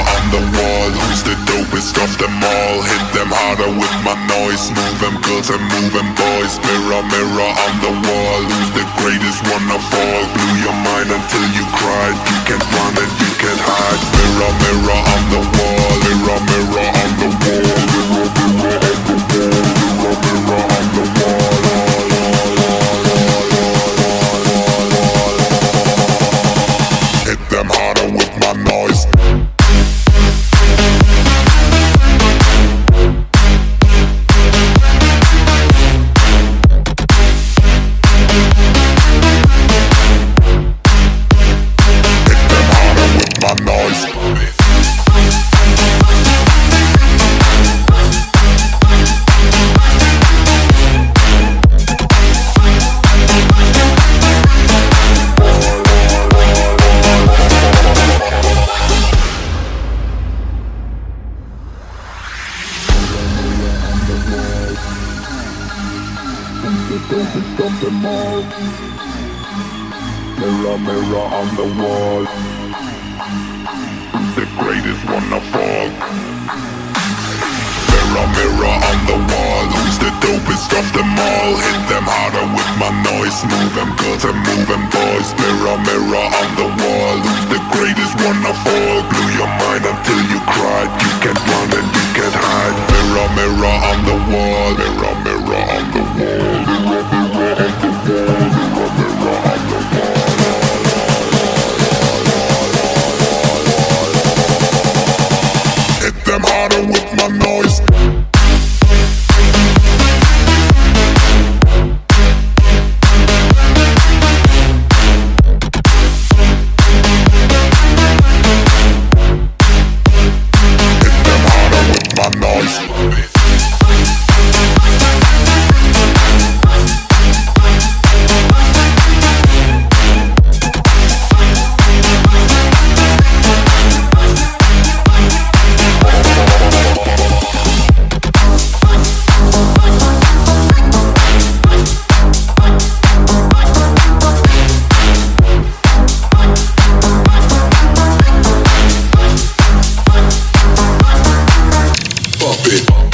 On the wall Who's the dopest of them all? Hit them harder with my noise Move them girls and move them boys Mirror, mirror on the wall Who's the greatest one of all? Blew your mind until you cried You can't run and you can't hide Mirror, mirror on the wall mirror Mirror, mirror on the wall Who's the greatest one of all? Mirror, mirror on the wall Who's the dopest of them all? Hit them harder with my noise Move them girls and move them boys Mirror, mirror on the wall Who's the greatest one of all? Blew your mind until you cried stupid.